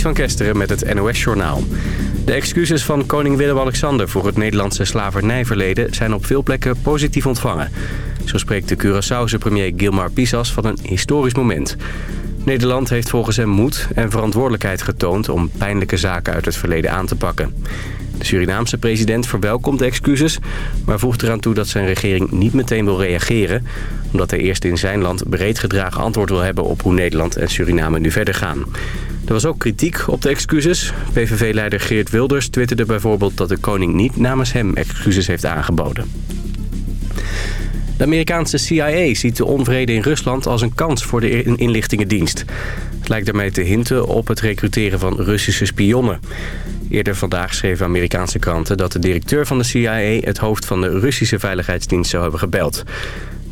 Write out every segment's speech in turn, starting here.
Van Kesteren met het NOS-journaal. De excuses van koning Willem-Alexander voor het Nederlandse slavernijverleden... zijn op veel plekken positief ontvangen. Zo spreekt de Curaçaose premier Gilmar Pisas van een historisch moment. Nederland heeft volgens hem moed en verantwoordelijkheid getoond... om pijnlijke zaken uit het verleden aan te pakken. De Surinaamse president verwelkomt de excuses... maar voegt eraan toe dat zijn regering niet meteen wil reageren... omdat hij eerst in zijn land breed gedragen antwoord wil hebben... op hoe Nederland en Suriname nu verder gaan. Er was ook kritiek op de excuses. PVV-leider Geert Wilders twitterde bijvoorbeeld dat de koning niet namens hem excuses heeft aangeboden. De Amerikaanse CIA ziet de onvrede in Rusland als een kans voor de inlichtingendienst. Het lijkt daarmee te hinten op het recruteren van Russische spionnen. Eerder vandaag schreven Amerikaanse kranten dat de directeur van de CIA... het hoofd van de Russische veiligheidsdienst zou hebben gebeld.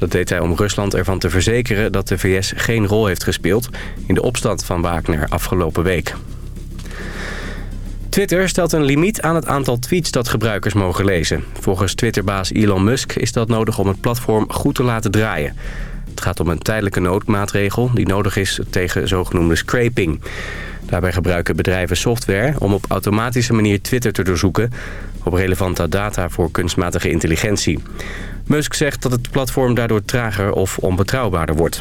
Dat deed hij om Rusland ervan te verzekeren dat de VS geen rol heeft gespeeld... in de opstand van Wagner afgelopen week. Twitter stelt een limiet aan het aantal tweets dat gebruikers mogen lezen. Volgens Twitterbaas Elon Musk is dat nodig om het platform goed te laten draaien. Het gaat om een tijdelijke noodmaatregel die nodig is tegen zogenoemde scraping. Daarbij gebruiken bedrijven software om op automatische manier Twitter te doorzoeken... op relevante data voor kunstmatige intelligentie. Musk zegt dat het platform daardoor trager of onbetrouwbaarder wordt.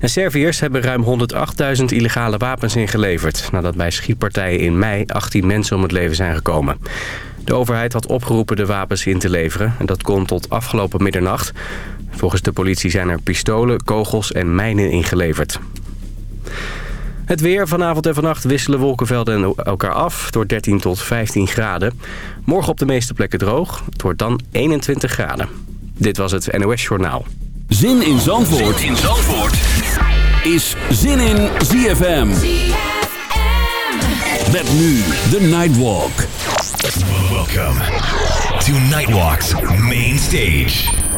En Serviërs hebben ruim 108.000 illegale wapens ingeleverd... nadat bij schietpartijen in mei 18 mensen om het leven zijn gekomen. De overheid had opgeroepen de wapens in te leveren... en dat kon tot afgelopen middernacht. Volgens de politie zijn er pistolen, kogels en mijnen ingeleverd. Het weer. Vanavond en vannacht wisselen wolkenvelden elkaar af door 13 tot 15 graden. Morgen op de meeste plekken droog. Het wordt dan 21 graden. Dit was het NOS Journaal. Zin in Zandvoort, zin in Zandvoort. is Zin in ZFM. ZFM. Met nu de Nightwalk. Welkom to Nightwalk's main stage.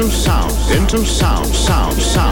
Into sound, into sound, sound, sound.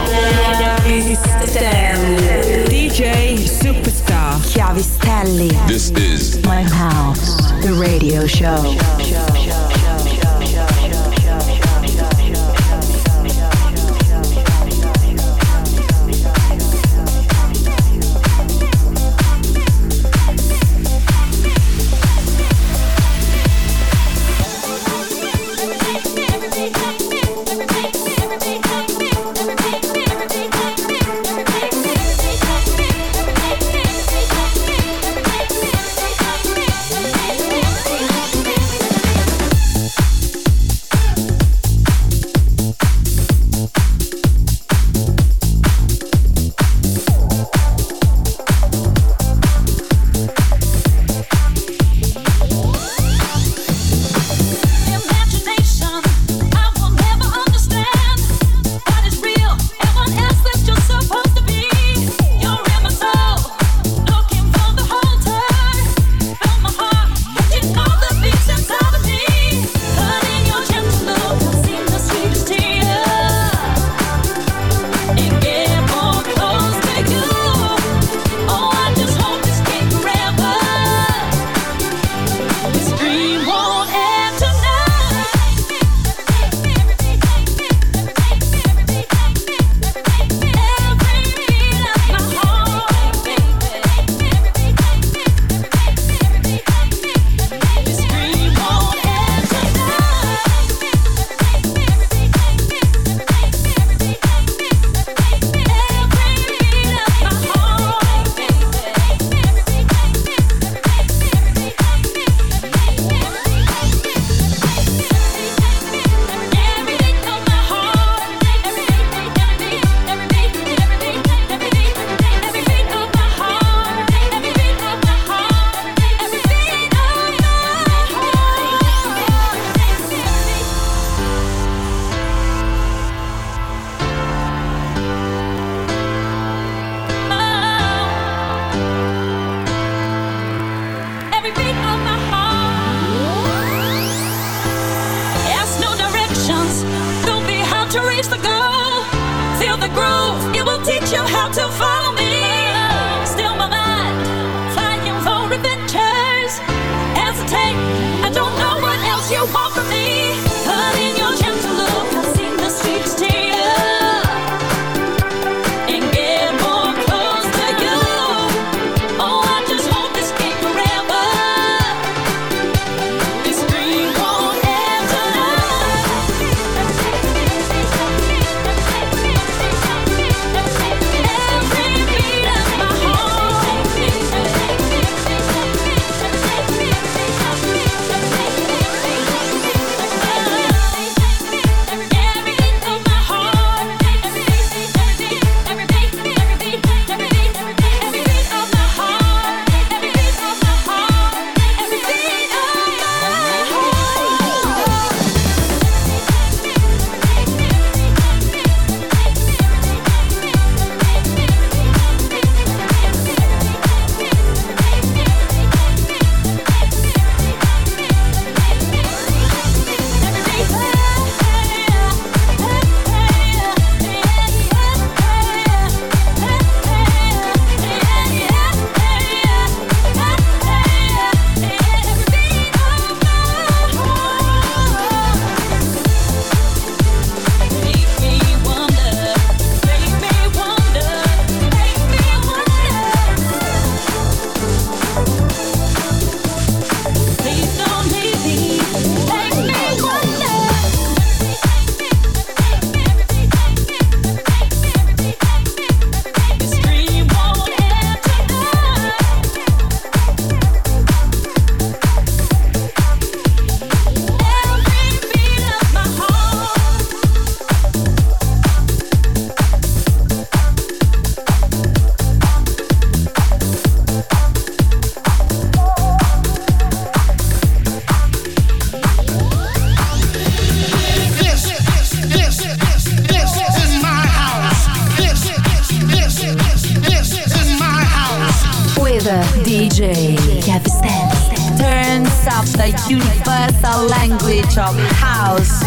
The universal language of house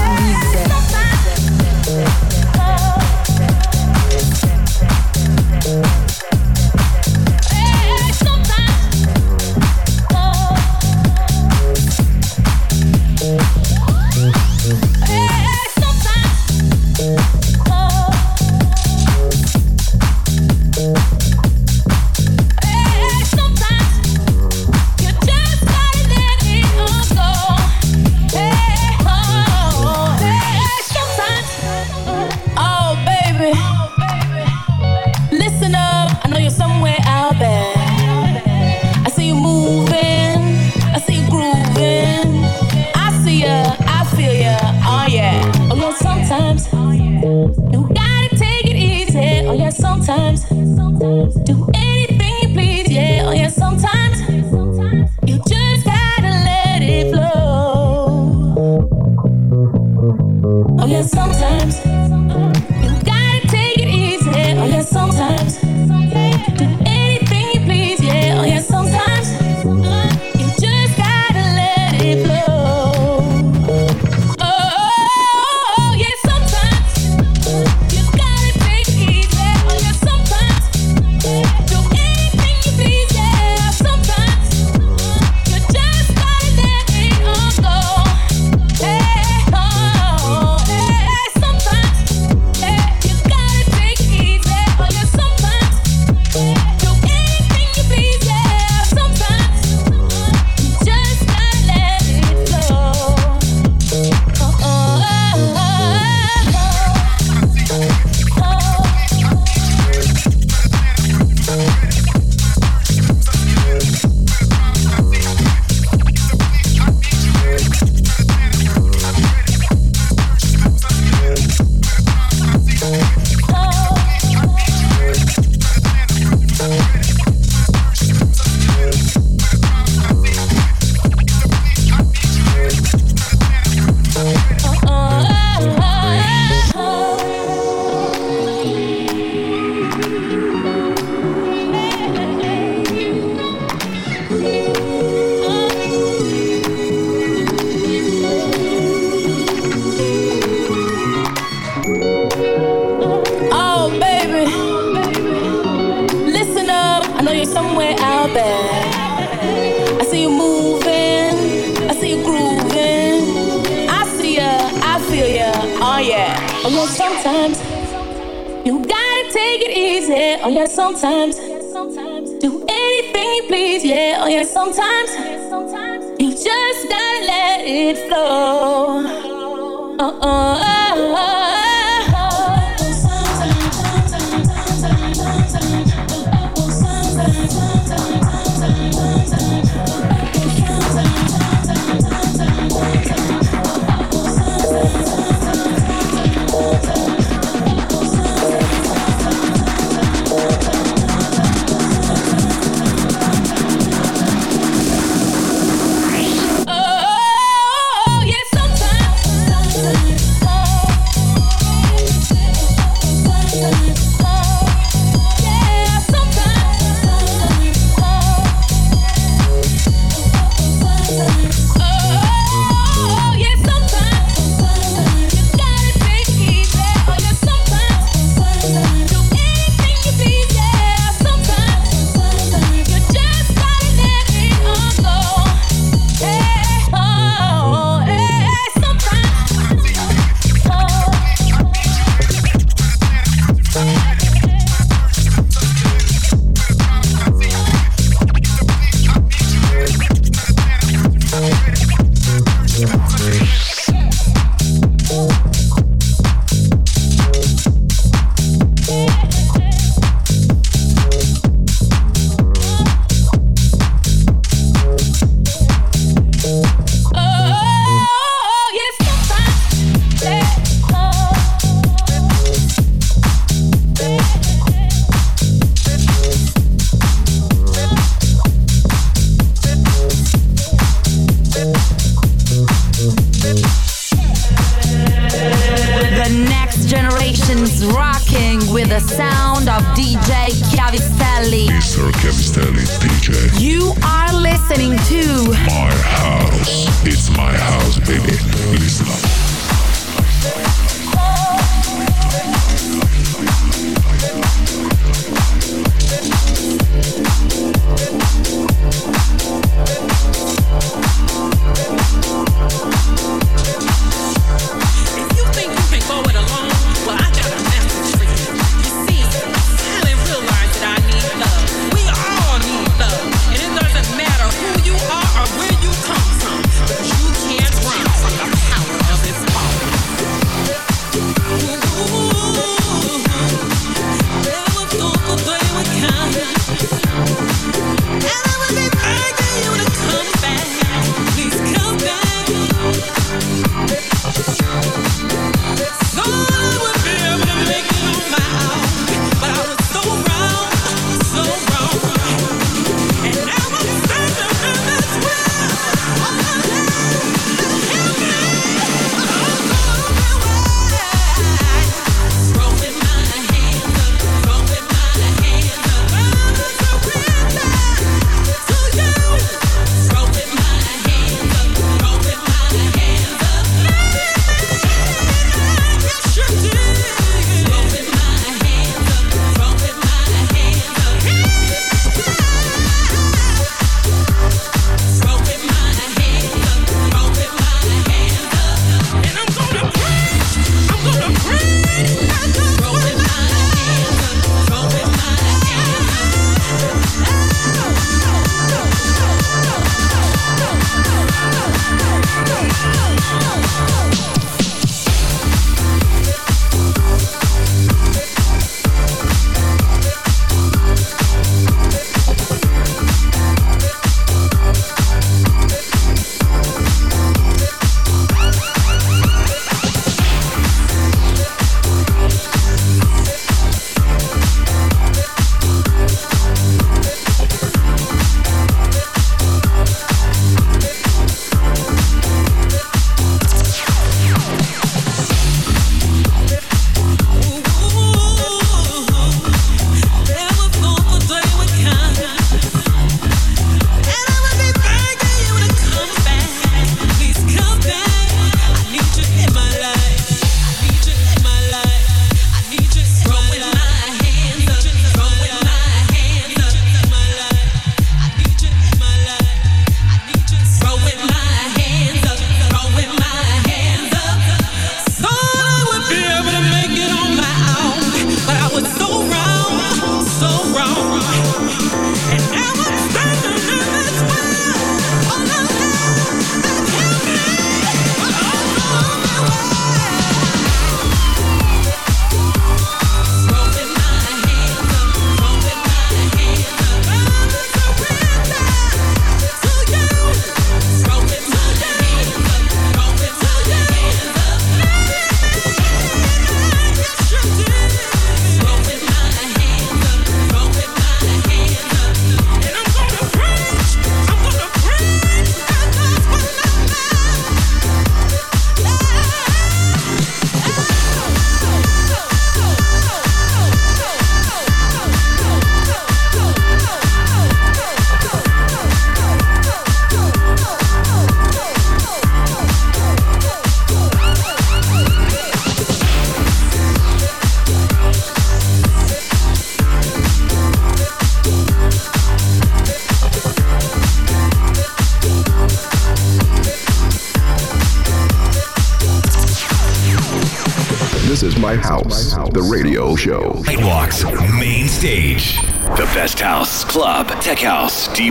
music.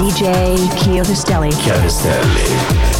DJ Chiodostelli. Chiodostelli.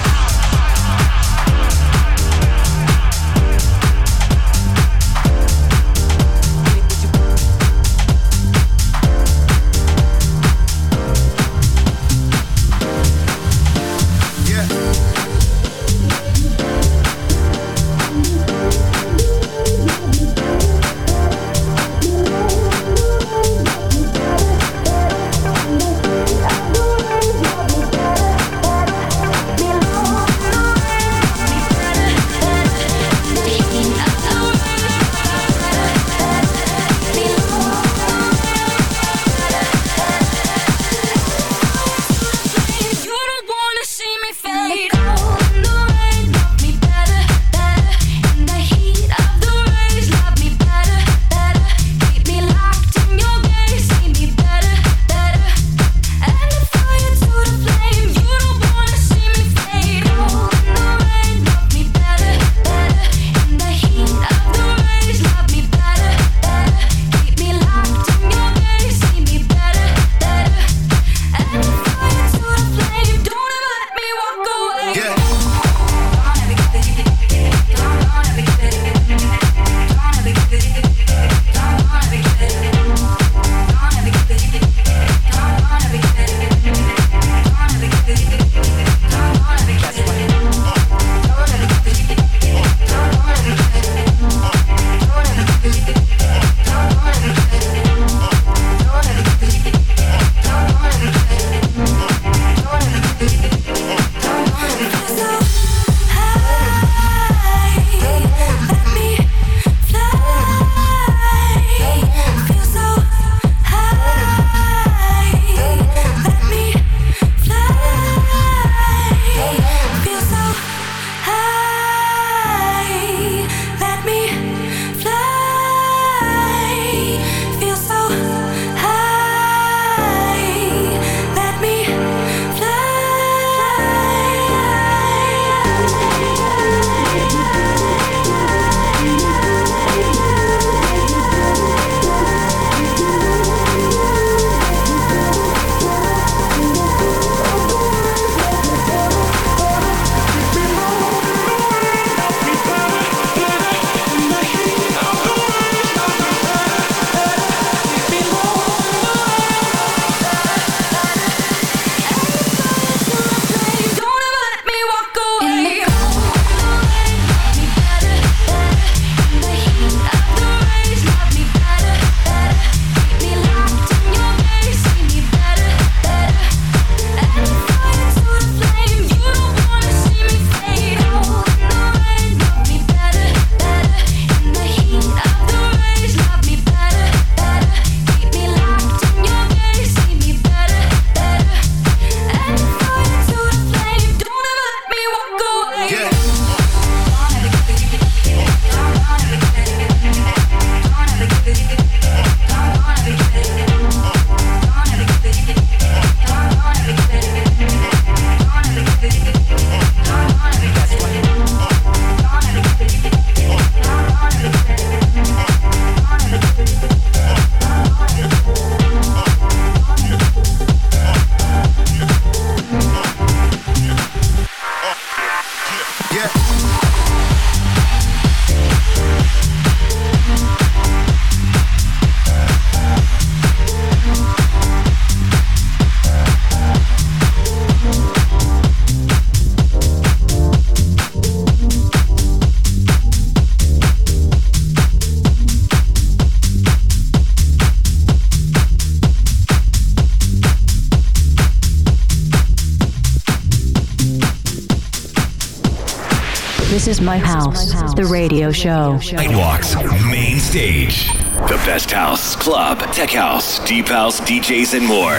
Is my house, the radio show. Nightwalks Main Stage. The best house, club, tech house, deep house, DJs, and more.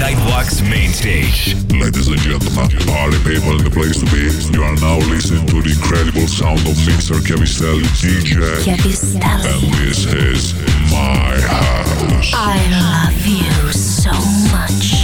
Nightwalks Main Stage. Ladies and gentlemen, party people in the place to be. You are now listening to the incredible sound of Mr. Chiavistelli DJ. Chiavistelli. And this is my house. I love you so much.